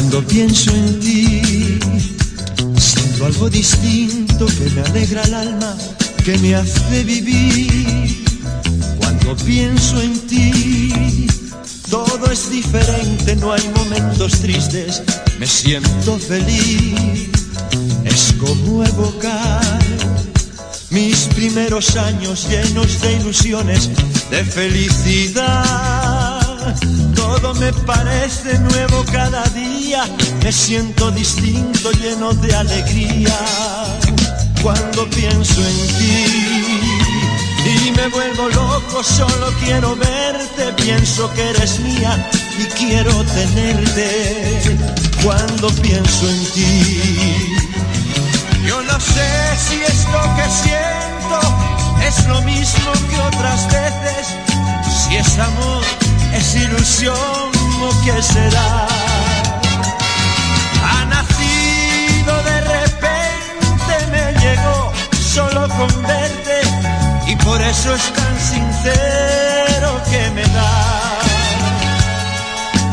Cuando pienso en ti, siento algo distinto que me alegra el alma, que me hace vivir. Cuando pienso en ti, todo es diferente, no hay momentos tristes, me siento feliz. Es como evocar mis primeros años llenos de ilusiones, de felicidad. Todo me parece nuevo cada día, me siento distinto, lleno de alegría. Cuando pienso en ti y me vuelvo loco, solo quiero verte, pienso que eres mía y quiero tenerte. Cuando pienso en ti, yo no sé si esto que siento es lo mismo que otras veces, si es amor es ilusión o qué será. Ha nacido de repente, me llegó solo con verte y por eso es tan sincero que me da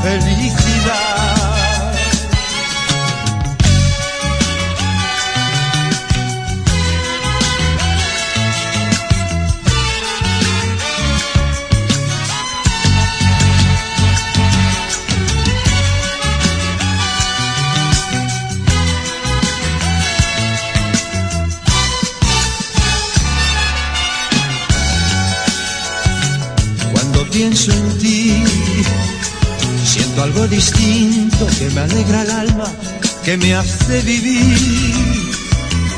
felicidad. Pienso en ti, siento algo distinto que me alegra el alma, que me hace vivir.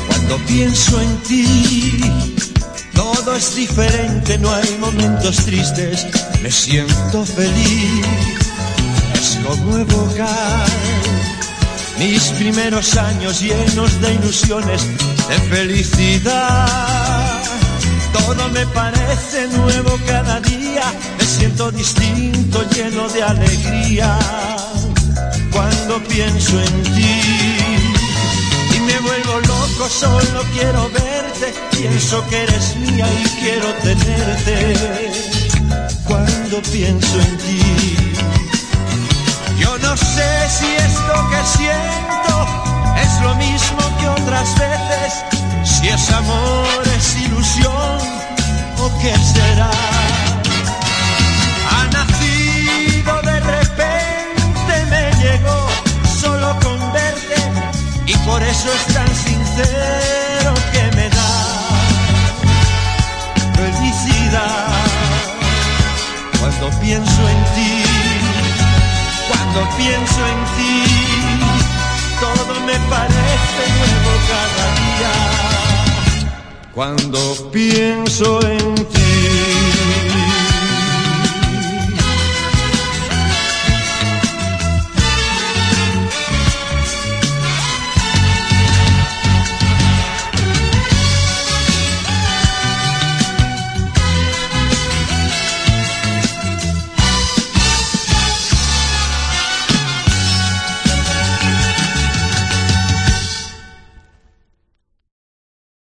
Cuando pienso en ti, todo es diferente, no hay momentos tristes, me siento feliz. Es como evocar mis primeros años llenos de ilusiones, de felicidad. Todo me parece nuevo cada día, me siento distinto, lleno de alegría. Cuando pienso en ti y me vuelvo loco, solo quiero verte, pienso que eres mía y quiero tenerte. Cuando pienso en ti, yo no sé si esto que siento es lo mismo que otras veces, si es amor, qué será. Ha nacido de repente, me llegó solo con verte y por eso es tan sincero que me da felicidad cuando pienso en ti, cuando pienso en ti, todo me parece nuevo cada día. Cuando pienso en ti.